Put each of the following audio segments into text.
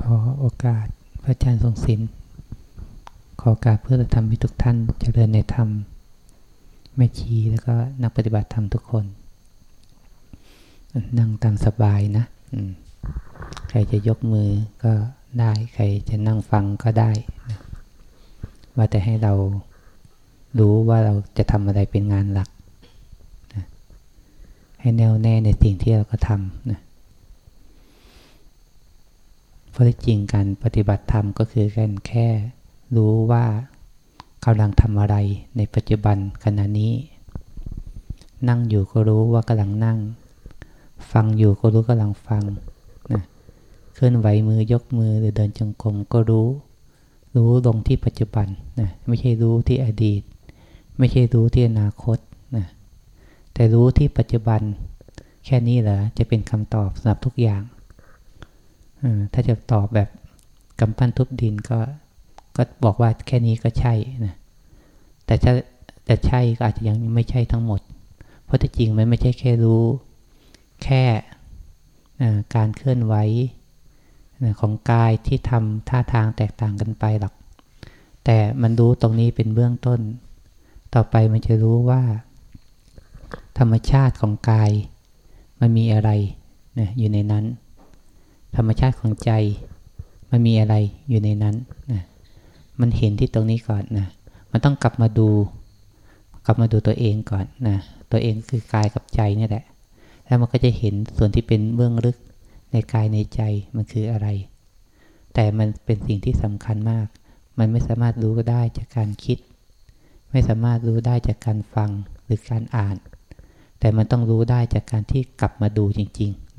ขอโอกาสพระอาจารย์ทรงศิลป์ขอโอกาสเพื่อจะทำให้ทุกท่านเจริญในธรรมแม่ชีแล้วก็นักปฏิบัติธรรมทุกคน นั่งตามสบายนะใครจะยกมือก็ได้ ใครจะนั่งฟังก็ได้นะว่าแต่ให้เรารู้ว่าเราจะทำอะไรเป็นงานหลักนะให้แน่วแน่ในสิ่งที่เราก็ทำนะ ราะที่จริงการปฏิบัติธรรมก็คือการแค่รู้ว่ากำลังทำอะไรในปัจจุบันขณะนี้ นั่งอยู่ก็รู้ว่ากำลังนั่ง ฟังอยู่ก็รู้กำลังฟังนะเคลื่อนไหวมือยกมือหรือเดินจงกรมก็รู้ รู้ลงที่ปัจจุบันนะไม่ใช่รู้ที่อดีต ไม่ใช่รู้ที่อนาคตนะแต่รู้ที่ปัจจุบัน แค่นี้เหรอจะเป็นคำตอบสำหรับทุกอย่าง ถ้าจะตอบแบบกำปั้นทุบดินก็ก็บอกว่าแค่นี้ก็ใช่นะแต่ถ้าแต่ใช่ก็อาจจะยังไม่ใช่ทั้งหมด เพราะที่จริงมันไม่ใช่แค่รู้ แค่การเคลื่อนไหวของกายที่ทำท่าทางแตกต่างกันไปหรอก แต่มันรู้ตรงนี้เป็นเบื้องต้น ต่อไปมันจะรู้ว่า ธรรมชาติของกาย มันมีอะไรอยู่ในนั้น ธรรมชาติของใจ มันมีอะไรอยู่ในนั้นนะมันเห็นที่ตรงนี้ก่อนนะ มันต้องกลับมาดู กลับมาดูตัวเองก่อนนะ ตัวเองคือกายกับใจนี่แหละ แล้วมันก็จะเห็นส่วนที่เป็นเบื้องลึกในกายในใจมันคืออะไร แต่มันเป็นสิ่งที่สำคัญมาก มันไม่สามารถรู้ได้จากการคิด ไม่สามารถรู้ได้จากการฟังหรือการอ่าน แต่มันต้องรู้ได้จากการที่กลับมาดูจริง ๆ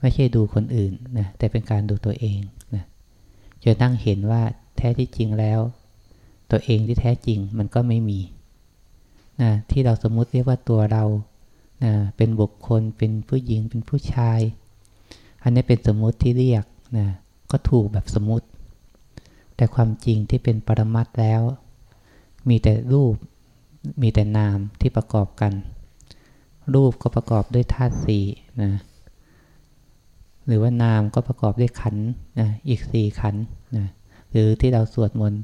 ไม่ใช่ดูคนอื่นนะแต่เป็นการดูตัวเองนะจะนั่งเห็นว่าแท้ที่จริงแล้ว ตัวเองที่แท้จริงมันก็ไม่มีนะที่เราสมมุติเรียกว่าตัวเรานะเป็นบุคคลเป็นผู้หญิงเป็นผู้ชาย อันนี้เป็นสมมุติที่เรียกนะก็ถูกแบบสมมุติ แต่ความจริงที่เป็นปรมัตแล้ว มีแต่รูปมีแต่นามที่ประกอบกัน รูปก็ประกอบด้วยธาตุสี่นะ หรือว่านามก็ประกอบด้วยขันนะอีกสี่ขันนะหรือที่เราสวดมนต์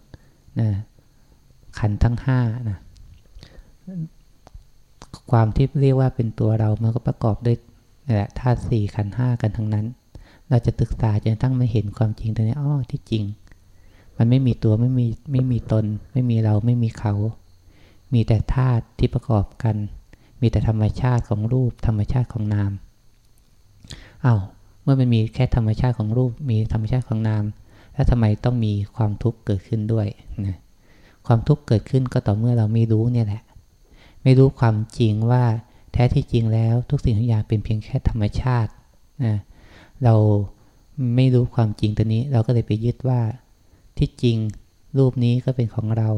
นะขันทั้งห้านะความที่เรียกว่าเป็นตัวเรามันก็ประกอบด้วยแหละธาตุสี่ขันห้ากันทั้งนั้น เราจะศึกษาจนตั้งมาเห็นความจริงตรงนี้อ๋อที่จริง มันไม่มีตัวไม่มีไม่มีตน ไม่มีเราไม่มีเขา มีแต่ธาตุที่ประกอบกัน มีแต่ธรรมชาติของรูปธรรมชาติของนามอา้าว เมื่อมันมีแค่ธรรมชาติของรูป มีธรรมชาติของนาม แล้วทำไมต้องมีความทุกข์เกิดขึ้นด้วยนะความทุกข์เกิดขึ้นก็ต่อเมื่อเราไม่รู้เนี่ยแหละ ไม่รู้ความจริงว่าแท้ที่จริงแล้วทุกสิ่งทุกอย่างเป็นเพียงแค่ธรรมชาตินะเราไม่รู้ความจริงตัวนี้ เราก็เลยไปยึดว่าที่จริงรูปนี้ก็เป็นของเรา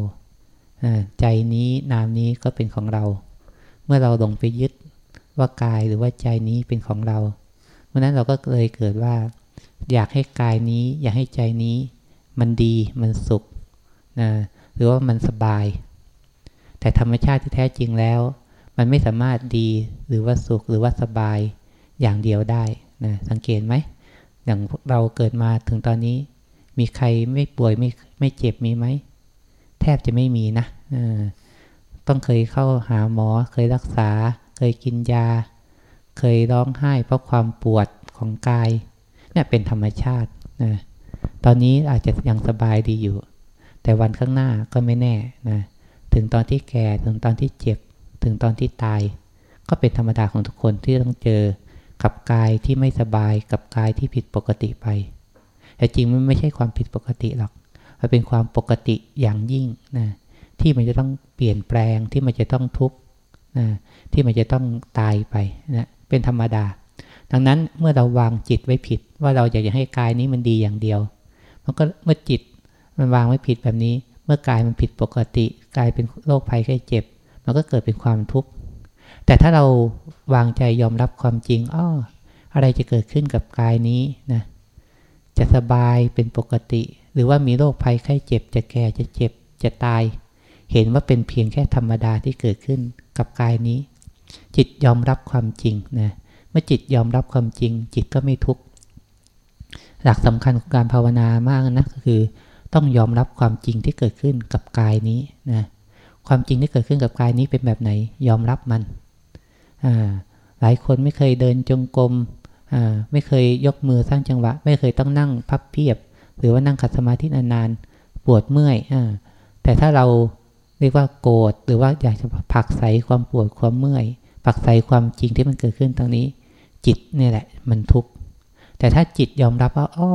ใจนี้นามนี้ก็เป็นของเรา เมื่อเราลงไปยึดว่ากายหรือว่าใจนี้เป็นของเรา ราะนั้นเราก็เลยเกิดว่า อยากให้กายนี้ อยากให้ใจนี้ มันดีมันสุขนะหรือว่ามันสบาย แต่ธรรมชาติที่แท้จริงแล้ว มันไม่สามารถดีหรือว่าสุขหรือว่าสบายอย่างเดียวได้นะสังเกตไหมอย่างเราเกิดมาถึงตอนนี้ มีใครไม่ป่วยไม่ไม่เจ็บมีไหมแทบจะไม่มีนะต้องเคยเข้าหาหมอ เคยรักษา เคยกินยา เคยร้องไห้เพราะความปวดของกาย เนี่ยเป็นธรรมชาตินะตอนนี้อาจจะยังสบายดีอยู่ แต่วันข้างหน้าก็ไม่แน่นะถึงตอนที่แก่ถึงตอนที่เจ็บ ถึงตอนที่ตาย ก็เป็นธรรมดาของทุกคนที่ต้องเจอกับกายที่ไม่สบายกับกายที่ผิดปกติไป แต่จริงมันไม่ใช่ความผิดปกติหรอกมันเป็นความปกติอย่างยิ่งนะที่มันจะต้องเปลี่ยนแปลงที่มันจะต้องทุกข์นะที่มันจะต้องตายไปนะ เป็นธรรมดา ดังนั้นเมื่อเราวางจิตไว้ผิด ว่าเราอยากจะให้กายนี้มันดีอย่างเดียว มันก็เมื่อจิตมันวางไว้ผิดแบบนี้ เมื่อกายมันผิดปกติกายเป็นโรคภัยไข้เจ็บ มันก็เกิดเป็นความทุกข์แต่ถ้าเราวางใจยอมรับความจริงอ้ออะไรจะเกิดขึ้นกับกายนี้นะจะสบายเป็นปกติ หรือว่ามีโรคภัยไข้เจ็บ จะแก่จะเจ็บจะตาย เห็นว่าเป็นเพียงแค่ธรรมดาที่เกิดขึ้นกับกายนี้ จิตยอมรับความจริงนะเมื่อจิตยอมรับความจริง จิตก็ไม่ทุกข์หลักสำคัญของการภาวนามากนะก็คือต้องยอมรับความจริงที่เกิดขึ้นกับกายนี้นะความจริงที่เกิดขึ้นกับกายนี้เป็นแบบไหน ยอมรับมันหลายคนไม่เคยเดินจงกรมไม่เคยยกมือสร้างจังหวะ ไม่เคยต้องนั่งพับเพียบ หรือว่านั่งขัดสมาธินานๆปวดเมื่อยอแต่ถ้าเรา เรียกว่าโกรธหรือว่าอยากจะผักใสความปวดความเมื่อยผักใสความจริงที่มันเกิดขึ้นตรงนี้ จิตนี่แหละ มันทุกข์แต่ถ้าจิตยอมรับว่าอ้อ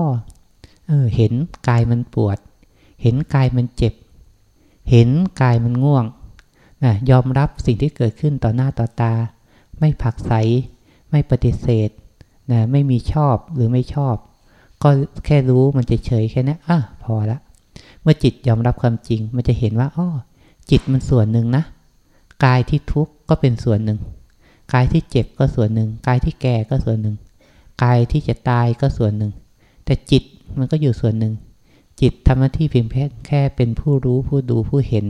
เออเห็นกายมันปวด เห็นกายมันเจ็บ เห็นกายมันง่วงนะยอมรับสิ่งที่เกิดขึ้นต่อหน้าต่อตา ไม่ผักใสไม่ปฏิเสธนะไม่มีชอบหรือไม่ชอบ ก็แค่รู้มันจะเฉยแค่นี้อะพอละ เมื่อจิตยอมรับความจริง มันจะเห็นว่าอ้อ จิตมันส่วนหนึ่งนะกายที่ทุกข์ก็เป็นส่วนหนึ่งกายที่เจ็บก็ส่วนหนึ่งกายที่แก่ก็ส่วนหนึ่งกายที่จะตายก็ส่วนหนึ่ง แต่จิตมันก็อยู่ส่วนหนึ่ง จิตทำหน้าที่เพียงแค่เป็นผู้รู้ผู้ดูผู้เห็น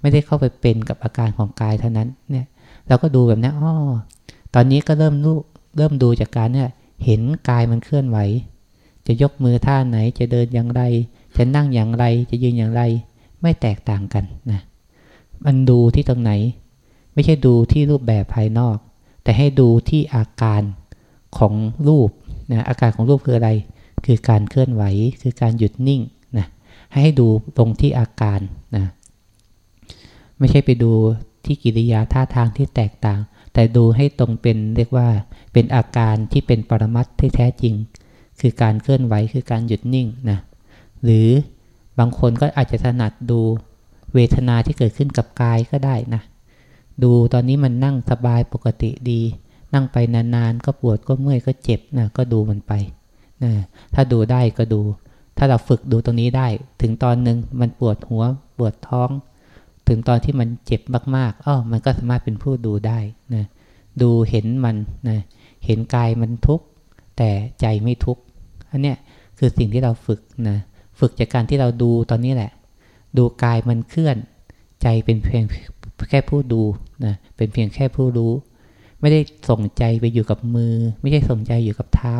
ไม่ได้เข้าไปเป็นกับอาการของกายเท่านั้นเนี่ยเราก็ดูแบบนี้อ๋อตอนนี้ก็เริ่มรู้เริ่มดูจากการเนี่ยเห็นกายมันเคลื่อนไหว จะยกมือท่าไหนจะเดินอย่างไร จะนั่งอย่างไรจะยืนอย่างไร ไม่แตกต่างกันนะ มันดูที่ตรงไหน ไม่ใช่ดูที่รูปแบบภายนอก แต่ให้ดูที่อาการของรูปนะอาการของรูปคืออะไร คือการเคลื่อนไหว คือการหยุดนิ่งนะให้ดูตรงที่อาการนะไม่ใช่ไปดูที่กิริยาท่าทางที่แตกต่าง แต่ดูให้ตรงเป็นเรียกว่าเป็นอาการที่เป็นปรมัตที่แท้จริง คือการเคลื่อนไหวคือการหยุดนิ่งนะหรือบางคนก็อาจจะถนัดดู เวทนาที่เกิดขึ้นกับกายก็ได้นะ ดูตอนนี้มันนั่งสบายปกติดี นั่งไปนานๆ ก็ปวดก็เมื่อยก็เจ็บนะก็ดูมันไปนะถ้าดูได้ก็ดู ถ้าเราฝึกดูตรงนี้ได้ ถึงตอนหนึ่งมันปวดหัวปวดท้อง ถึงตอนที่มันเจ็บมากๆอ้อมันก็สามารถเป็นผู้ดูได้นะดูเห็นมันนะเห็นกายมันทุกข์แต่ใจไม่ทุกข์อันเนี้ยคือสิ่งที่เราฝึกนะฝึกจากการที่เราดูตอนนี้แหละ ดูกายมันเคลื่อน ใจเป็นเพียงแค่ผู้ดูนะเป็นเพียงแค่ผู้รู้ ไม่ได้ส่งใจไปอยู่กับมือ ไม่ได้ส่งใจอยู่กับเท้า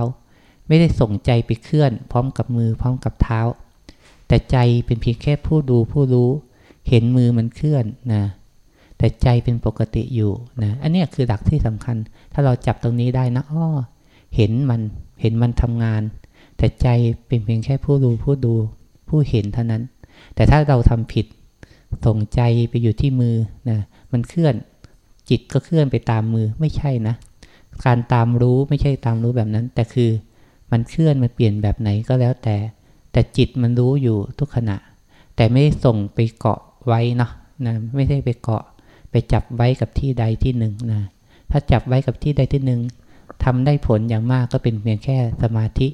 ไม่ได้ส่งใจไปเคลื่อน พร้อมกับมือพร้อมกับเท้า แต่ใจเป็นเพียงแค่ผู้ดูผู้รู้ เห็นมือมันเคลื่อนนะแต่ใจเป็นปกติอยู่นะอันนี้คือหลักที่สำคัญ ถ้าเราจับตรงนี้ได้นะอ้อเห็นมันเห็นมันทำงาน แต่ใจเป็นเพียงแค่ผู้ดูผู้ดู ผู้เห็นเท่านั้น แต่ถ้าเราทำผิดส่งใจไปอยู่ที่มือนะมันเคลื่อนจิตก็เคลื่อนไปตามมือไม่ใช่นะ การตามรู้ไม่ใช่ตามรู้แบบนั้น แต่คือมันเคลื่อนมันเปลี่ยนแบบไหนก็แล้วแต่ แต่จิตมันรู้อยู่ทุกขณะ แต่ไม่ส่งไปเกาะไว้นะนะไม่ได้ไปเกาะ ไปจับไว้กับที่ใดที่หนึ่งนะถ้าจับไว้กับที่ใดที่หนึ่งทำได้ผลอย่างมากก็เป็นเพียงแค่สมาธิ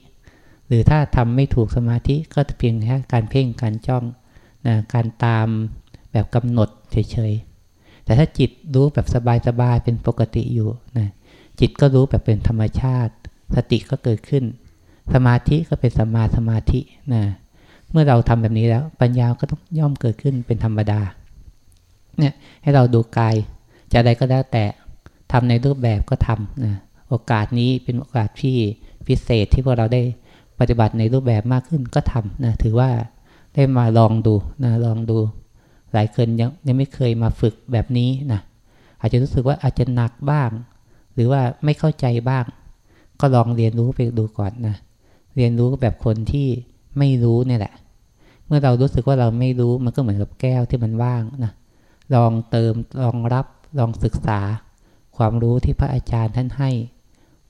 หรือถ้าทำไม่ถูกสมาธิก็เพียงแค่การเพ่งการจ้อง นะการตามแบบกำหนดเฉยๆ แต่ถ้าจิตรู้แบบสบายๆ เป็นปกติอยู่นะจิตก็รู้แบบเป็นธรรมชาติ สติก็เกิดขึ้น สมาธิก็เป็นสมาสมาธินะเมื่อเราทำแบบนี้แล้ว ปัญญาก็ต้องย่อมเกิดขึ้นเป็นธรรมดาเนี่ยให้เราดูกายจะใดก็แล้วแต่ทำในรูปแบบก็ทำนะโอกาสนี้เป็นโอกาสที่พิเศษที่พวกเราได้ปฏิบัติในรูปแบบมากขึ้นก็ทำนะถือว่า ได้มาลองดูนะลองดู หลายคนยังยังไม่เคยมาฝึกแบบนี้นะอาจจะรู้สึกว่าอาจจะหนักบ้าง หรือว่าไม่เข้าใจบ้าง ก็ลองเรียนรู้ไปดูก่อนนะเรียนรู้แบบคนที่ไม่รู้เนี่ยแหละ เมื่อเรารู้สึกว่าเราไม่รู้มันก็เหมือนกับแก้วที่มันว่างนะลองเติมลองรับลองศึกษา ความรู้ที่พระอาจารย์ท่านให้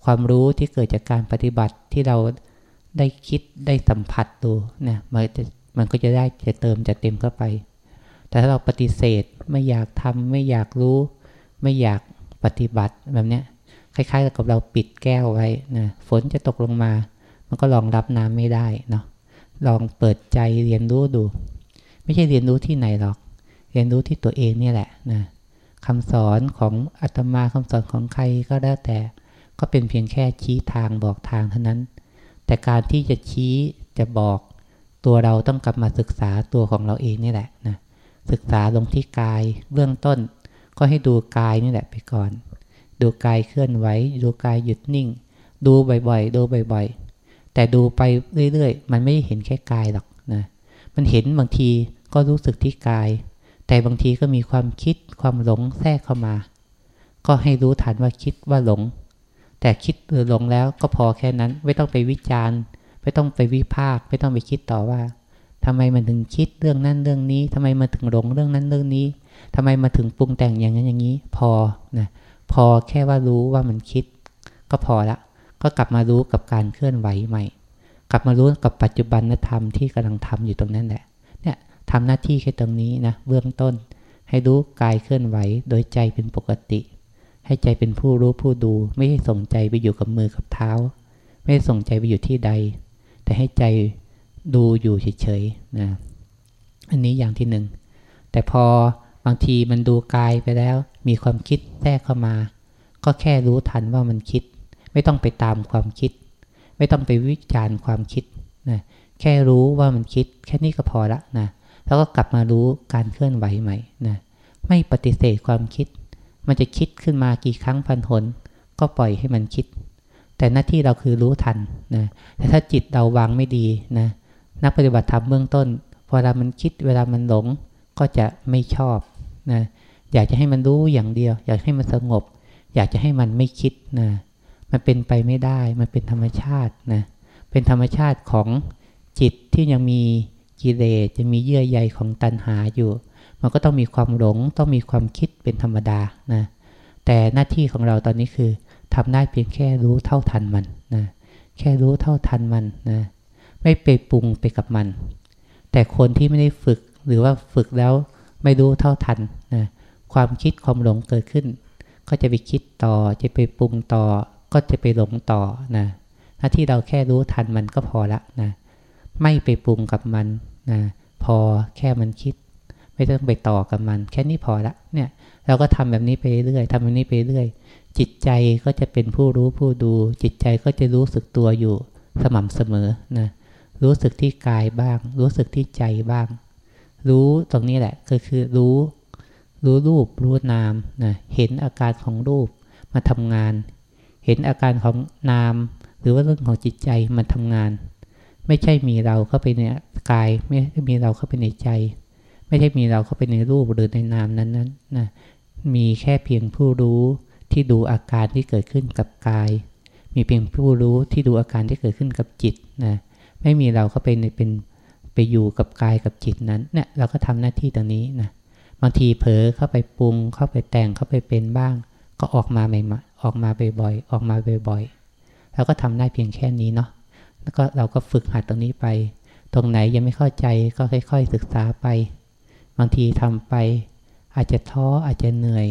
ความรู้ที่เกิดจากการปฏิบัติที่เราได้คิดได้สัมผัสดูนะมันจะ มันก็จะได้จะเติมจะเต็มเข้าไป แต่ถ้าเราปฏิเสธไม่อยากทำไม่อยากรู้ ไม่อยากปฏิบัติแบบเนี้ยคล้ายๆกับเราปิดแก้วไว้นะฝนจะตกลงมา มันก็รองรับน้ำไม่ได้เนาะลองเปิดใจเรียนรู้ดู ไม่ใช่เรียนรู้ที่ไหนหรอก เรียนรู้ที่ตัวเองนี่แหละนะคำสอนของอาตมาคำสอนของใครก็แล้วแต่ ก็เป็นเพียงแค่ชี้ทางบอกทางเท่านั้น แต่การที่จะชี้จะบอก ตัวเราต้องกลับมาศึกษาตัวของเราเองนี่แหละนะศึกษาลงที่กายเบื้องต้น ก็ให้ดูกายนี่แหละไปก่อน ดูกายเคลื่อนไหวดูกายหยุดนิ่ง ดูบ่อยๆ ดูบ่อยๆ แต่ดูไปเรื่อยๆ มันไม่เห็นแค่กายหรอกนะมันเห็นบางทีก็รู้สึกที่กาย แต่บางทีก็มีความคิดความหลงแทรกเข้ามา ก็ให้รู้ทันว่าคิดว่าหลง แต่คิดหรือหลงแล้วก็พอแค่นั้นไม่ต้องไปวิจารณ์ ไม่ต้องไปวิพากษ์ไม่ต้องไปคิดต่อว่าทำไมมันถึงคิดเรื่องนั้นเรื่องนี้ทำไมมันถึงหลงเรื่องนั้นเรื่องนี้ทำไมมาถึงปรุงแต่งอย่างนั้นอย่างนี้ พอนะพอแค่ว่ารู้ว่ามันคิด ก็พอละ ก็กลับมารู้กับการเคลื่อนไหวใหม่ กลับมารู้กับปัจจุบันธรรมที่กำลังทำอยู่ตรงนั้นแหละ เนี่ยทำหน้าที่แค่ตรงนี้นะเบื้องต้น ให้รู้กายเคลื่อนไหวโดยใจเป็นปกติ ให้ใจเป็นผู้รู้ผู้ดู ไม่ให้ส่งใจไปอยู่กับมือกับเท้า ไม่ให้ส่งใจไปอยู่ที่ใด แต่ให้ใจดูอยู่เฉยๆนะอันนี้อย่างที่หนึ่ง แต่พอบางทีมันดูกายไปแล้ว มีความคิดแทรกเข้ามา ก็แค่รู้ทันว่ามันคิด ไม่ต้องไปตามความคิด ไม่ต้องไปวิจารณ์ความคิดนะแค่รู้ว่ามันคิด แค่นี้ก็พอละนะแล้วก็กลับมารู้การเคลื่อนไหวใหม่นะไม่ปฏิเสธความคิด มันจะคิดขึ้นมากี่ครั้งพันหนก็ปล่อยให้มันคิด แต่หน้าที่เราคือรู้ทันนะแต่ถ้าจิตเราวางไม่ดีนะนักปฏิบัติธรรมเบื้องต้นพอเวลามันคิดเวลามันหลงก็จะไม่ชอบนะอยากจะให้มันรู้อย่างเดียว อยากให้มันสงบ อยากจะให้มันไม่คิดนะมันเป็นไปไม่ได้ มันเป็นธรรมชาตินะเป็นธรรมชาติของจิตที่ยังมีกิเลสจะมีเยื่อใยของตัณหาอยู่ มันก็ต้องมีความหลง ต้องมีความคิดเป็นธรรมดานะแต่หน้าที่ของเราตอนนี้คือ ทำได้เพียงแค่รู้เท่าทันมันนะแค่รู้เท่าทันมันนะไม่ไปปรุงไปกับมัน แต่คนที่ไม่ได้ฝึกหรือว่าฝึกแล้วไม่รู้เท่าทันนะความคิดความหลงเกิดขึ้น ก็จะไปคิดต่อจะไปปรุงต่อ ก็จะไปหลงต่อนะหน้าที่เราแค่รู้ทันมันก็พอละนะไม่ไปปรุงกับมันนะพอแค่มันคิด ไม่ต้องไปต่อกับมัน แค่นี้พอละเนี่ยเราก็ทำแบบนี้ไปเรื่อยทำแบบนี้ไปเรื่อย จิตใจก็จะเป็นผู้รู้ผู้ดู จิตใจก็จะรู้สึกตัวอยู่สม่ำเสมอนะรู้สึกที่กายบ้าง รู้สึกที่ใจบ้าง รู้ตรงนี้แหละก็คือรู้ รู้รูปรู้นามนะเห็นอาการของรูปมาทำงาน เห็นอาการของนาม หรือว่าเรื่องของจิตใจมันทำงาน ไม่ใช่มีเราเข้าไปในกายไม่ใช่มีเราเข้าไปในใจ ไม่ใช่มีเราเข้าไปในรูปหรือในนามนั้นนั้นนะมีแค่เพียงผู้รู้ ที่ดูอาการที่เกิดขึ้นกับกาย มีเพียงผู้รู้ที่ดูอาการที่เกิดขึ้นกับจิตนะไม่มีเราเข้าไปในเป็นไปอยู่กับกายกับจิตนั้นเนี่ยเราก็ทำหน้าที่ตรงนี้นะบางทีเผลอเข้าไปปรุง เข้าไปแต่งเข้าไปเป็นบ้าง ก็ออกมาใหม่ๆออกมาบ่อยๆออกมาบ่อยๆเราก็ทำได้เพียงแค่นี้เนาะแล้วก็เราก็ฝึกหัดตรงนี้ไป ตรงไหนยังไม่เข้าใจก็ค่อย ๆ ศึกษาไป บางทีทำไป อาจจะท้ออาจจะเหนื่อย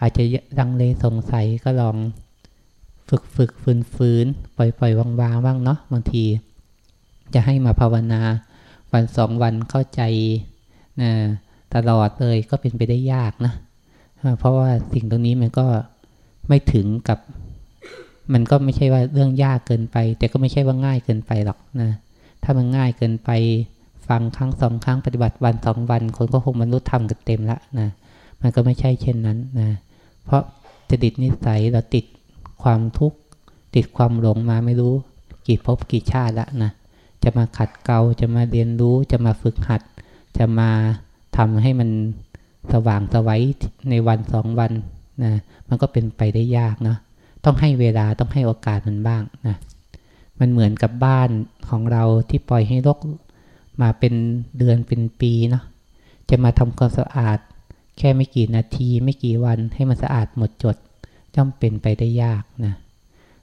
อาจจะดังเลสงสัยก็ลองฝึกฝึกฝืนฝืนปล่อยปล่อยวางวางบ้างเนาะบางที จะให้มาภาวนาวันสองวันเข้าใจนะตลอดเลยก็เป็นไปได้ยากนะ เพราะว่าสิ่งตรงนี้มันก็ไม่ถึงกับ มันก็ไม่ใช่ว่าเรื่องยากเกินไป แต่ก็ไม่ใช่ว่าง่ายเกินไปหรอกนะ ถ้ามันง่ายเกินไป ฟังครั้งสองครั้งปฏิบัติวันสองวัน คนก็คงบรรลุธรรมกันเต็มละนะ มันก็ไม่ใช่เช่นนั้นนะ เพราะจดิตนิสัยเราติดความทุกข์ติดความหลงมาไม่รู้ กี่ภพกี่ชาติละนะจะมาขัดเกลาจะมาเรียนรู้จะมาฝึกหัด จะมาทำให้มันสว่างสวัยในวันสองวันนะมันก็เป็นไปได้ยากนะต้องให้เวลาต้องให้โอกาสมันบ้างนะมันเหมือนกับบ้านของเราที่ปล่อยให้รกมาเป็นเดือนเป็นปีเนาะจะมาทำความสะอาด แค่ไม่กี่นาทีไม่กี่วันให้มันสะอาดหมดจดย่อมเป็นไปได้ยากนะ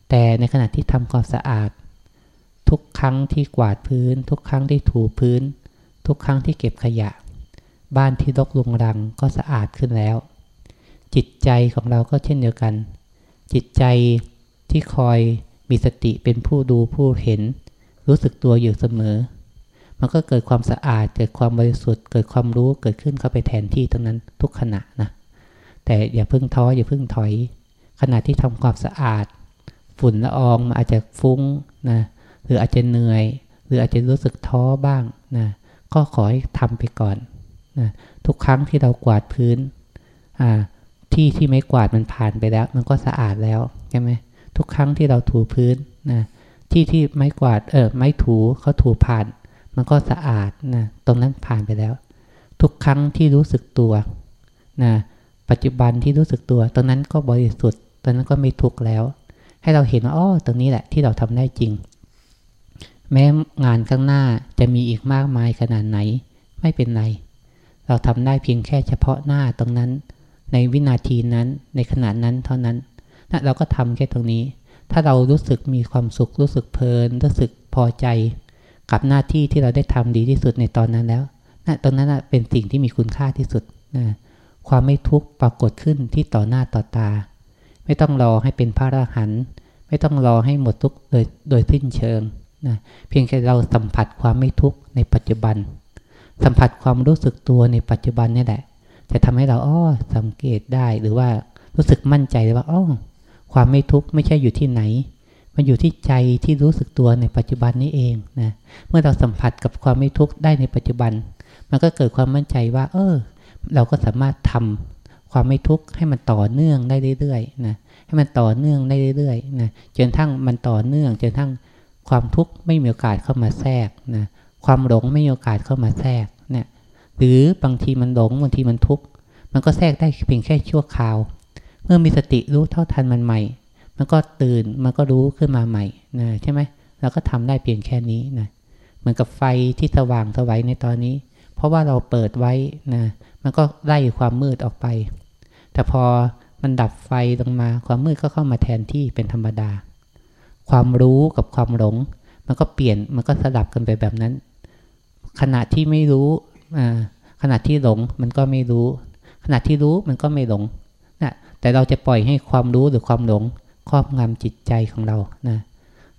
แต่ในขณะที่ทำความสะอาด ทุกครั้งที่กวาดพื้น ทุกครั้งที่ถูพื้น ทุกครั้งที่เก็บขยะ บ้านที่รกลุงรังก็สะอาดขึ้นแล้ว จิตใจของเราก็เช่นเดียวกัน จิตใจที่คอยมีสติเป็นผู้ดูผู้เห็น รู้สึกตัวอยู่เสมอ มันก็เกิดความสะอาด เกิดความบริสุทธิ์ เกิดความรู้เกิดขึ้นเข้าไปแทนที่ตรงนั้นทุกขณะนะ แต่อย่าเพึ่งท้ออย่าเพึ่งถอย ขณะที่ทำความสะอาด ฝุ่นละอองมันอาจจะฟุ้งนะหรืออาจจะเหนื่อย หรืออาจจะรู้สึกท้อบ้างนะก็ขอให้ทำไปก่อนนะทุกครั้งที่เรากวาดพื้นที่ที่ไม่กวาดมันผ่านไปแล้ว มันก็สะอาดแล้วใช่ไหมทุกครั้งที่เราถูพื้นนะที่ที่ไม้กวาดเออไม้ถูเขาถูผ่าน มันก็สะอาดนะตรงนั้นผ่านไปแล้ว ทุกครั้งที่รู้สึกตัวนะปัจจุบันที่รู้สึกตัว ตรงนั้นก็บริสุทธิ์ตรงนั้นก็ไม่ทุกข์แล้ว ให้เราเห็นว่าอ๋อตรงนี้แหละที่เราทำได้จริง แม้งานข้างหน้าจะมีอีกมากมายขนาดไหน ไม่เป็นไร เราทำได้เพียงแค่เฉพาะหน้าตรงนั้น ในวินาทีนั้นในขณะนั้นเท่านั้นนะเราก็ทำแค่ตรงนี้ ถ้าเรารู้สึกมีความสุขรู้สึกเพลินรู้สึกพอใจ กับหน้าที่ที่เราได้ทำดีที่สุดในตอนนั้นแล้วนะตรงนั้นนะเป็นสิ่งที่มีคุณค่าที่สุดนะความไม่ทุกข์ปรากฏขึ้นที่ต่อหน้าต่อตา ไม่ต้องรอให้เป็นพระอรหันต์ไม่ต้องรอให้หมดทุกข์โดยโดยสิ้นเชิงนะเพียงแค่เราสัมผัสความไม่ทุกข์ในปัจจุบัน สัมผัสความรู้สึกตัวในปัจจุบันนี่แหละ จะทำให้เราอ้อสังเกตได้หรือว่ารู้สึกมั่นใจเลยว่าอ้อความไม่ทุกข์ไม่ใช่อยู่ที่ไหน มันอยู่ที่ใจที่รู้สึกตัวในปัจจุบันนี้เองนะ เมื่อเราสัมผัสกับความไม่ทุกข์ได้ในปัจจุบัน มันก็เกิดความมั่นใจว่า เออ เราก็สามารถทำความไม่ทุกข์ให้มันต่อเนื่องได้เรื่อยๆนะให้มันต่อเนื่องได้เรื่อยๆนะจนทั้งมันต่อเนื่องจนทั้งความทุกข์ไม่มีโอกาสเข้ามาแทรกนะความหลงไม่มีโอกาสเข้ามาแทรกเนี่ยหรือบางทีมันหลงบางทีมันทุกข์มันก็แทรกได้เพียงแค่ชั่วคราว เมื่อมีสติรู้เท่าทันมันใหม่ มันก็ตื่นมันก็รู้ขึ้นมาใหม่นะใช่ไหมเราก็ทำได้เพียงแค่นี้นะเหมือนกับไฟที่สว่างสวัยในตอนนี้ เพราะว่าเราเปิดไว้นะมันก็ไล่ความมืดออกไป แต่พอมันดับไฟลงมาความมืดก็เข้ามาแทนที่เป็นธรรมดา ความรู้กับความหลง มันก็เปลี่ยนมันก็สลับกันไปแบบนั้น ขณะที่ไม่รู้ขณะที่หลงมันก็ไม่รู้ ขณะที่รู้มันก็ไม่หลงนะแต่เราจะปล่อยให้ความรู้หรือความหลง ครอบงำจิตใจของเรานะ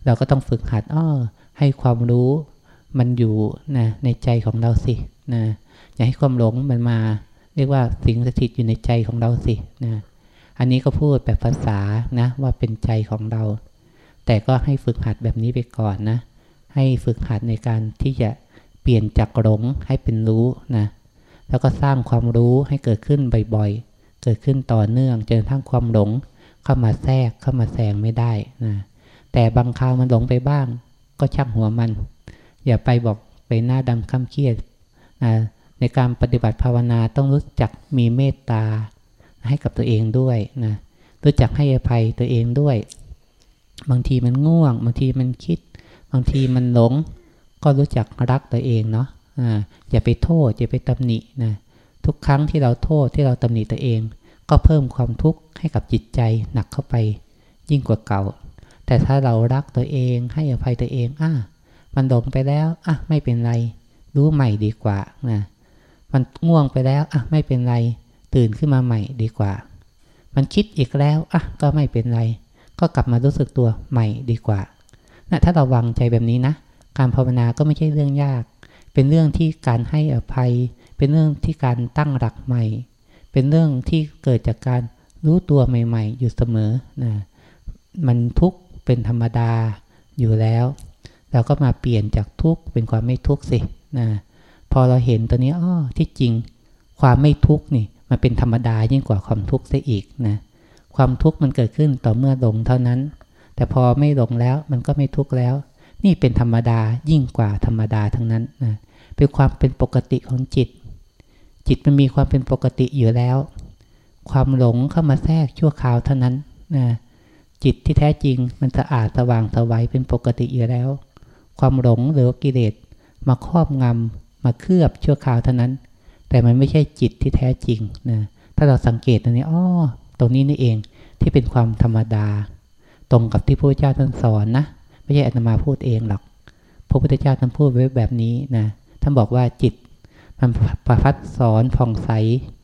เราก็ต้องฝึกหัดอ้อให้ความรู้มันอยู่นะในใจของเราสินะอย่าให้ความหลงมันมา เรียกว่าสิงสถิตอยู่ในใจของเราสินะอันนี้ก็พูดแบบภาษานะว่าเป็นใจของเรา แต่ก็ให้ฝึกหัดแบบนี้ไปก่อนนะให้ฝึกหัดในการที่จะเปลี่ยนจากหลงให้เป็นรู้นะแล้วก็สร้างความรู้ให้เกิดขึ้นบ่อยๆ เกิดขึ้นต่อเนื่องจนทั้งความหลง เข้ามาแทรกเข้ามาแซงไม่ได้นะแต่บางคราวมันหลงไปบ้าง ก็ช่างหัวมัน อย่าไปบอกไปหน้าดำข้ามเครียดนะในการปฏิบัติภาวนาต้องรู้จักมีเมตตาให้กับตัวเองด้วยนะรู้จักให้อภัยตัวเองด้วย บางทีมันง่วง บางทีมันคิด บางทีมันหลง ก็รู้จักรักตัวเองเนาะอ่าอย่าไปโทษอย่าไปตำหนินะทุกครั้งที่เราโทษที่เราตำหนิตัวเอง ก็เพิ่มความทุกข์ให้กับจิตใจหนักเข้าไป ยิ่งกว่าเก่า แต่ถ้าเรารักตัวเองให้อภัยตัวเองอะมันหลงไปแล้วอะไม่เป็นไร รู้ใหม่ดีกว่านะมันง่วงไปแล้วอะไม่เป็นไร ตื่นขึ้นมาใหม่ดีกว่า มันคิดอีกแล้วอะก็ไม่เป็นไร ก็กลับมารู้สึกตัวใหม่ดีกว่านะถ้าเราวางใจแบบนี้นะ การภาวนาก็ไม่ใช่เรื่องยาก เป็นเรื่องที่การให้อภัย เป็นเรื่องที่การตั้งหลักใหม่ เป็นเรื่องที่เกิดจากการรู้ตัวใหม่ ๆ อยู่เสมอนะมันทุกข์เป็นธรรมดาอยู่แล้ว เราก็มาเปลี่ยนจากทุกข์เป็นความไม่ทุกข์สินะพอเราเห็นตัวนี้อ้อที่จริง ความไม่ทุกข์นี่มันเป็นธรรมดายิ่งกว่าความทุกข์ซะอีกนะความทุกข์มันเกิดขึ้นต่อเมื่อหลงเท่านั้น แต่พอไม่หลงแล้วมันก็ไม่ทุกข์แล้ว นี่เป็นธรรมดายิ่งกว่าธรรมดาทั้งนั้นนะเป็นความเป็นปกติของจิต จิตมันมีความเป็นปกติอยู่แล้ว ความหลงเข้ามาแทรกชั่วคราวเท่านั้นนะจิตที่แท้จริงมันสะอาดสว่างสวัยเป็นปกติอยู่แล้ว ความหลงหรือกิเลสมาครอบงำมาเคลือบชั่วคราวเท่านั้น แต่มันไม่ใช่จิตที่แท้จริงนะถ้าเราสังเกตตรงนี้อ้อตรงนี้นี่เองที่เป็นความธรรมดา ตรงกับที่พระพุทธเจ้าท่านสอนนะไม่ใช่อาตมาพูดเองหรอกพระพุทธเจ้าท่านพูดไว้แบบนี้นะท่านบอกว่าจิต มันประพัดสอนผ่องใส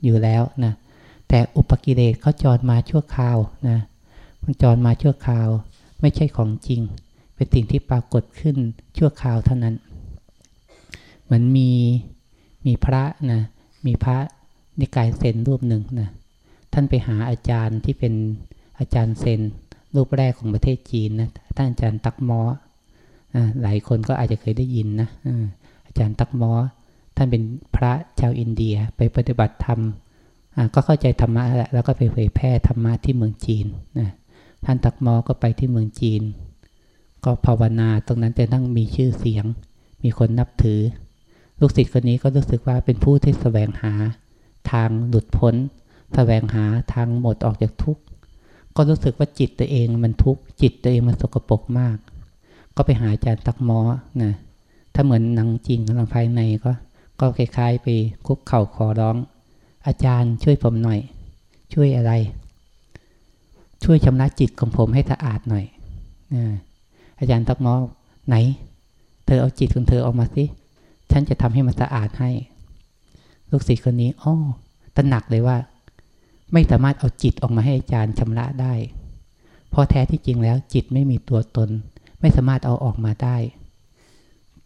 อยู่แล้วนะแต่อุปกิเลสเขาจรมาชั่วคราวนะมันจรมาชั่วคราว ไม่ใช่ของจริง เป็นสิ่งที่ปรากฏขึ้นชั่วคราวเท่านั้นเหมือนมีมีพระนะมีพระนิกายเซนรูปหนึ่งนะท่านไปหาอาจารย์ที่เป็นอาจารย์เซนรูปแรกของประเทศจีนนะท่านอาจารย์ตักมอหลายคนก็อาจจะเคยได้ยินนะอาจารย์ตักมอ ท่านเป็นพระชาวอินเดียไปปฏิบัติธรรมก็เข้าใจธรรมะแล้วก็ไปเผยแพร่ธรรมะที่เมืองจีนนะท่านตักมอก็ไปที่เมืองจีน ก็ภาวนาตรงนั้นจะต้องมีชื่อเสียง มีคนนับถือ ลูกศิษย์คนนี้ก็รู้สึกว่าเป็นผู้ที่แสวงหา ทางหลุดพ้นแสวงหาทางหมดออกจากทุกข์ก็รู้สึกว่าจิตตัวเองมันทุกข์จิตตัวเองมันสกปรกมาก ก็ไปหาอาจารย์ตักมอนะถ้าเหมือนหนังจริงหนังภายในก็ ก็คล้ายๆไปคุกเข่าขอร้อง อาจารย์ช่วยผมหน่อย ช่วยอะไร ช่วยชำระจิตของผมให้สะอาดหน่อยอาจารย์ตักมอไหน เธอเอาจิตของเธอออกมาสิฉันจะทำให้มันสะอาดให้ ลูกศิษย์คนนี้อ้อตระหนักเลยว่า ไม่สามารถเอาจิตออกมาให้อาจารย์ชำระได้ เพราะแท้ที่จริงแล้ว จิตไม่มีตัวตน ไม่สามารถเอาออกมาได้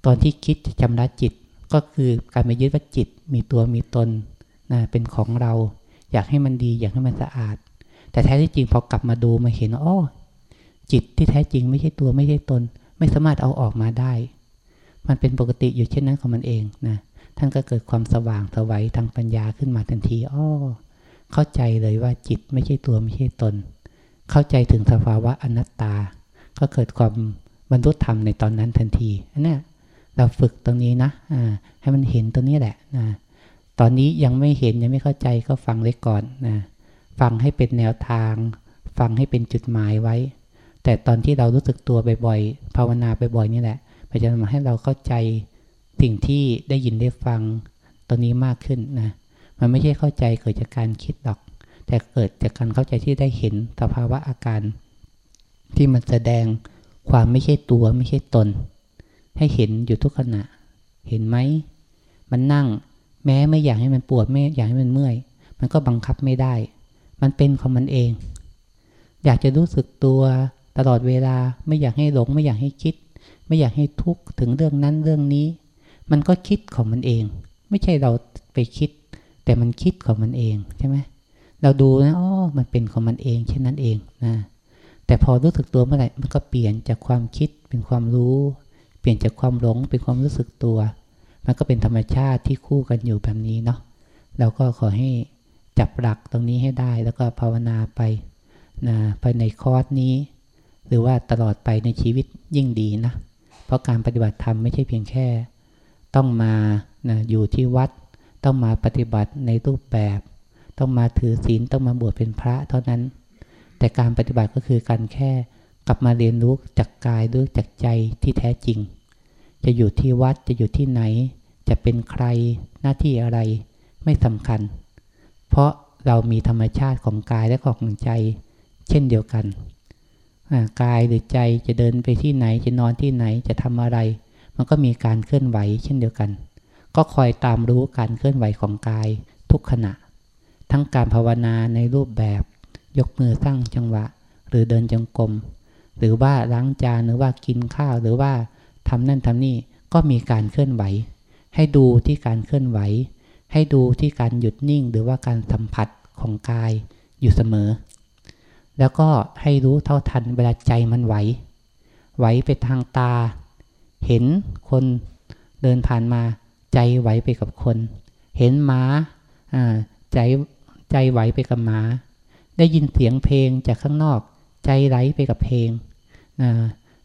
ตอนที่คิดจะชำระจิต ก็คือการไปยึดว่าจิตมีตัวมีตนนะเป็นของเรา อยากให้มันดีอยากให้มันสะอาด แต่แท้ที่จริงพอกลับมาดูมาเห็นอ้อจิตที่แท้จริงไม่ใช่ตัวไม่ใช่ตน ไม่สามารถเอาออกมาได้ มันเป็นปกติอยู่เช่นนั้นของมันเองนะท่านก็เกิดความสว่างสวัยทางปัญญาขึ้นมาทันทีอ้อเข้าใจเลยว่าจิตไม่ใช่ตัวไม่ใช่ตน เข้าใจถึงสภาวะอนัตตา ก็เกิดความบรรลุธรรมในตอนนั้นทันทีอันนี้ เราฝึกตรงนี้นะอ่าให้มันเห็นตรงนี้แหละนะตอนนี้ยังไม่เห็นยังไม่เข้าใจก็ฟังไว้ก่อนนะฟังให้เป็นแนวทาง ฟังให้เป็นจุดหมายไว้ แต่ตอนที่เรารู้สึกตัวบ่อยๆภาวนาบ่อยๆนี่แหละมันจะทำให้เราเข้าใจสิ่งที่ได้ยินได้ฟังตอนนี้มากขึ้นนะมันไม่ใช่เข้าใจเกิดจากการคิดหรอก แต่เกิดจากการเข้าใจที่ได้เห็นสภาวะอาการ ที่มันแสดงความไม่ใช่ตัวไม่ใช่ตน ให้เห็นอยู่ทุกขณะ เห็นไหม มันนั่ง แม้ไม่อยากให้มันปวดไม่อยากให้มันเมื่อย มันก็บังคับไม่ได้ มันเป็นของมันเอง อยากจะรู้สึกตัวตลอดเวลาไม่อยากให้หลง ไม่อยากให้คิด ไม่อยากให้ทุกข์ถึงเรื่องนั้นเรื่องนี้ มันก็คิดของมันเอง ไม่ใช่เราไปคิด แต่มันคิดของมันเองใช่ไหมเราดูนะอ๋อมันเป็นของมันเองเช่นนั้นเองนะแต่พอรู้สึกตัวเมื่อไหร่มันก็เปลี่ยนจากความคิดเป็นความรู้ ปลี่ยนจากความหลงเป็นความรู้สึกตัว มันก็เป็นธรรมชาติที่คู่กันอยู่แบบนี้เนาะเราก็ขอให้จับหลักตรงนี้ให้ได้แล้วก็ภาวนาไปนะไปในคอร์สนี้ หรือว่าตลอดไปในชีวิตยิ่งดีนะ เพราะการปฏิบัติธรรมไม่ใช่เพียงแค่ ต้องมานะอยู่ที่วัด ต้องมาปฏิบัติในรูปแบบ ต้องมาถือศีลต้องมาบวชเป็นพระเท่านั้น แต่การปฏิบัติก็คือการแค่ กลับมาเรียนรู้จากกายรู้จากใจที่แท้จริง จะอยู่ที่วัดจะอยู่ที่ไหน จะเป็นใครหน้าที่อะไรไม่สำคัญ เพราะเรามีธรรมชาติของกายและของใจ เช่นเดียวกัน กายหรือใจจะเดินไปที่ไหนจะนอนที่ไหนจะทำอะไร มันก็มีการเคลื่อนไหวเช่นเดียวกัน ก็คอยตามรู้การเคลื่อนไหวของกายทุกขณะ ทั้งการภาวนาในรูปแบบ ยกมือสร้างจังหวะ หรือเดินจงกรม หรือว่าล้างจานหรือว่ากินข้าวหรือว่าทำนั่นทำนี่ก็มีการเคลื่อนไหว ให้ดูที่การเคลื่อนไหว ให้ดูที่การหยุดนิ่ง หรือว่าการสัมผัสของกายอยู่เสมอ แล้วก็ให้รู้เท่าทันเวลาใจมันไหว ไหวไปทางตา เห็นคนเดินผ่านมาใจไหวไปกับคน เห็นหมาใจใจไหวไปกับหมา ได้ยินเสียงเพลงจากข้างนอก ใจไหลไปกับเพลง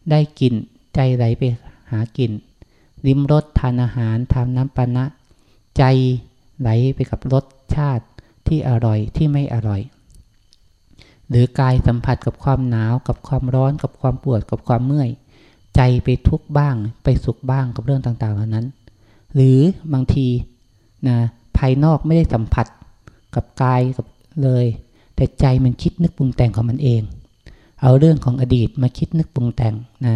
ได้กลิ่นใจไหลไปหากลิ่นริมรสทานอาหารทานน้ำปานะ ใจไหลไปกับรสชาติที่อร่อยที่ไม่อร่อย หรือกายสัมผัสกับความหนาวกับความร้อนกับความปวดกับความเมื่อย ใจไปทุกข์บ้าง ไปสุขบ้างกับเรื่องต่างๆเหล่านั้น หรือบางทีนะภายนอกไม่ได้สัมผัสกับกายกับเลย แต่ใจมันคิดนึกปรุงแต่งของมันเอง เอาเรื่องของอดีตมาคิดนึกปรุงแต่งนะ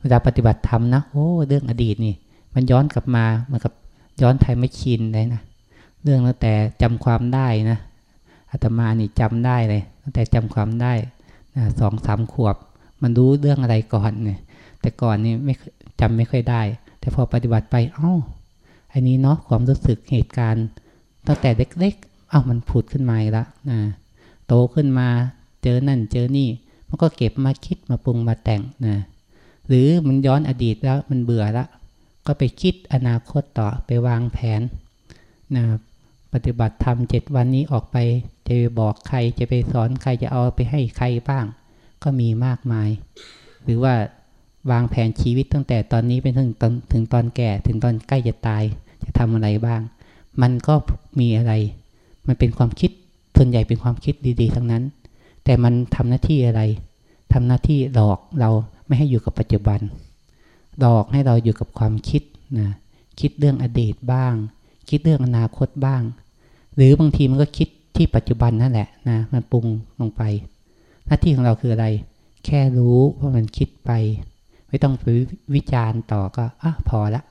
เวลาปฏิบัติธรรมนะโอ้เรื่องอดีตนี่ มันย้อนกลับมาเหมือนกับย้อนไทยไม่ชินเลยนะเรื่องตั้งแต่จำความได้นะอาตมานี่จำได้เลยตั้งแต่จำความได้นะสองสามขวบ มันรู้เรื่องอะไรก่อนเนี่ย แต่ก่อนนี่ไม่จำไม่ค่อยได้ แต่พอปฏิบัติไปอ้าอันนี้เนาะความรู้สึกเหตุการณ์ตั้งแต่เล็กๆอ้าวมันผุดขึ้นมาแล้วนะโตขึ้นมาเจอนั่นเจอนี่ มันก็เก็บมาคิดมาปรุงมาแต่งนะหรือมันย้อนอดีตแล้วมันเบื่อแล้วก็ไปคิดอนาคตต่อไปวางแผนนะปฏิบัติธรรมเจ็ดวันนี้ออกไปจะไปบอกใครจะไปสอนใครจะเอาไปให้ใครบ้าง ก็มีมากมาย หรือว่าวางแผนชีวิตตั้งแต่ตอนนี้ไปถึงตอนถึงตอนแก่ถึงตอนใกล้จะตาย จะทำอะไรบ้าง มันก็มีอะไร มันเป็นความคิดส่วนใหญ่เป็นความคิดดี ๆ ทั้งนั้น แต่มันทำหน้าที่อะไรทำหน้าที่หลอกเราไม่ให้อยู่กับปัจจุบัน หลอกให้เราอยู่กับความคิดนะคิดเรื่องอดีตบ้าง คิดเรื่องอนาคตบ้าง หรือบางทีมันก็คิดที่ปัจจุบันนั่นแหละนะมันปรุงลงไป หน้าที่ของเราคืออะไร แค่รู้ว่ามันคิดไป ไม่ต้องไปวิจารณ์ต่อก็อะพอละ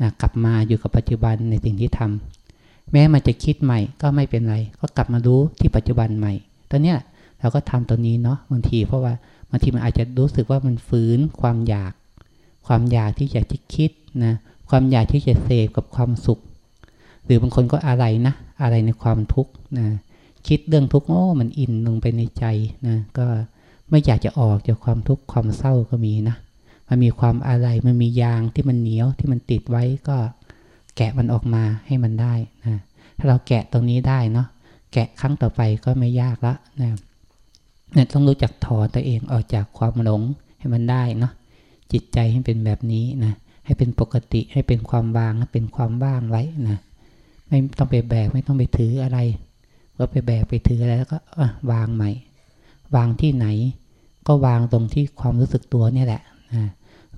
นะกลับมาอยู่กับปัจจุบันในสิ่งที่ทำแม้มันจะคิดใหม่ก็ไม่เป็นไร ก็กลับมารู้ที่ปัจจุบันใหม่ตอนเนี้ย เราก็ทำตัวนี้เนาะบางที เพราะว่าบางทีมันอาจจะรู้สึกว่ามันฝืนความอยาก ความอยากที่อยากจะคิดนะความอยากที่จะเสพกับความสุข หรือบางคนก็อะไรนะอะไรในความทุกข์นะคิดเรื่องทุกข์โอ้มันอินลงไปในใจนะก็ไม่อยากจะออกจากความทุกข์ความเศร้าก็มีนะมันมีความอะไรมันมียางที่มันเหนียวที่มันติดไว้ก็แกะมันออกมาให้มันได้นะถ้าเราแกะตรงนี้ได้เนาะแกะครั้งต่อไปก็ไม่ยากละนะ เนี่ยต้องรู้จักถอนตัวเองออกจากความหลงให้มันได้เนาะจิตใจให้เป็นแบบนี้นะให้เป็นปกติให้เป็นความวางให้เป็นความว่างไว้นะไม่ต้องไปแบกไม่ต้องไปถืออะไรว่าไปแบกไปถืออะไรแล้วก็วางใหม่ วางที่ไหน ก็วางตรงที่ความรู้สึกตัวเนี่ยแหละนะ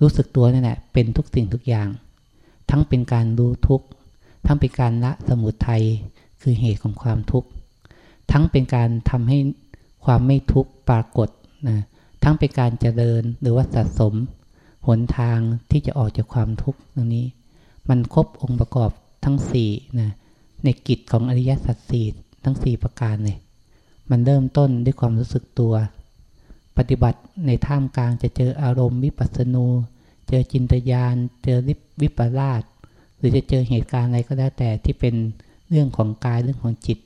รู้สึกตัวนี่แหละเป็นทุกสิ่งทุกอย่าง ทั้งเป็นการรู้ทุกข์ทั้งเป็นการละสมุทัยคือเหตุของความทุกข์ทั้งเป็นการทำให้ ความไม่ทุกข์ปรากฏนะทั้งเป็นการเจริญหรือว่าสะสมหนทางที่จะออกจากความทุกข์ตรงนี้ มันครบองค์ประกอบทั้งสี่นะในกิจของอริยสัจสี่ทั้งสี่ประการเลยมันเริ่มต้นด้วยความรู้สึกตัว ปฏิบัติในท่ามกลางจะเจออารมณ์วิปัสสนูเจอจินตยานเจอวิปลาสหรือจะเจอเหตุการณ์อะไรก็แล้วแต่ที่เป็นเรื่องของกายเรื่องของจิต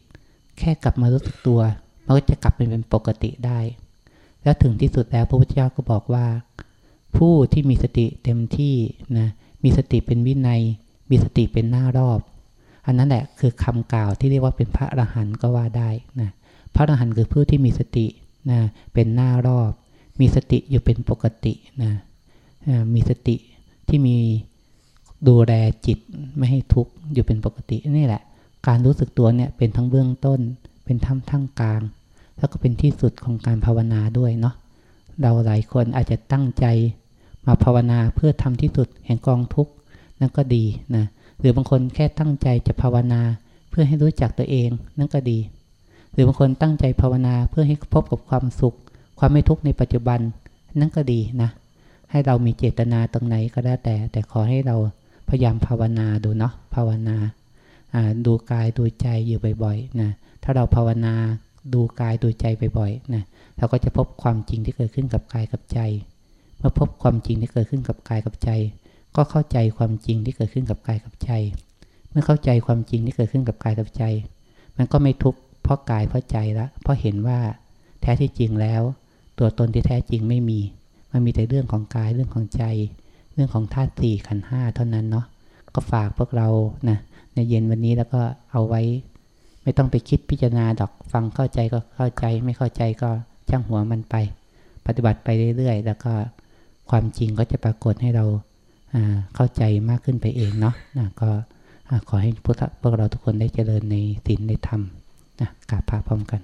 แค่กลับมารู้สึกตัว มันก็จะกลับเป็นเป็นปกติได้ แล้วถึงที่สุดแล้วพระพุทธเจ้าก็บอกว่า ผู้ที่มีสติเต็มที่นะมีสติเป็นวินัย มีสติเป็นหน้ารอบ อันนั้นแหละคือคำกล่าวที่เรียกว่าเป็นพระอรหันต์ก็ว่าได้นะพระอรหันต์คือผู้ที่มีสตินะเป็นหน้ารอบ มีสติอยู่เป็นปกตินะมีสติที่มีดูแลจิตไม่ให้ทุกข์อยู่เป็นปกตินี่แหละ การรู้สึกตัวเนี่ยเป็นทั้งเบื้องต้น เป็นทั้งทั้งกลาง แล้วก็เป็นที่สุดของการภาวนาด้วยเนาะเราหลายคนอาจจะตั้งใจมาภาวนาเพื่อทำที่สุดแห่งกองทุกข์นั่นก็ดีนะหรือบางคนแค่ตั้งใจจะภาวนาเพื่อให้รู้จักตัวเองนั่นก็ดี หรือบางคนตั้งใจภาวนาเพื่อให้พบกับความสุข ความไม่ทุกข์ในปัจจุบันนั่นก็ดีนะให้เรามีเจตนาตรงไหนก็ได้แต่ แต่ขอให้เราพยายามภาวนาดูเนาะภาวนาดูกายดูใจอยู่บ่อยๆนะถ้าเราภาวนา ดูกายดูใจบ่อยๆนะเราก็จะพบความจริงที่เกิดขึ้นกับกายกับใจ เมื่อพบความจริงที่เกิดขึ้นกับกายกับใจ ก็เข้าใจความจริงที่เกิดขึ้นกับกายกับใจ เมื่อเข้าใจความจริงที่เกิดขึ้นกับกายกับใจ มันก็ไม่ทุกข์เพราะกายเพราะใจละ เพราะเห็นว่าแท้ที่จริงแล้ว ตัวตนที่แท้จริงไม่มี มันมีแต่เรื่องของกายเรื่องของใจ เรื่องของธาตุสี่ขันห้าเท่านั้นเนาะก็ฝากพวกเรานะในเย็นวันนี้แล้วก็เอาไว้ ไม่ต้องไปคิดพิจารณาดอกฟังเข้าใจก็เข้าใจ ไม่เข้าใจก็ช่างหัวมันไป ปฏิบัติไปเรื่อยๆ แล้วก็ความจริงก็จะปรากฏให้เราเข้าใจมากขึ้นไปเองเนาะะก็ขอให้พวกเราทุกคนได้เจริญในศีลในธรรมนะกราบพระพร้อมกัน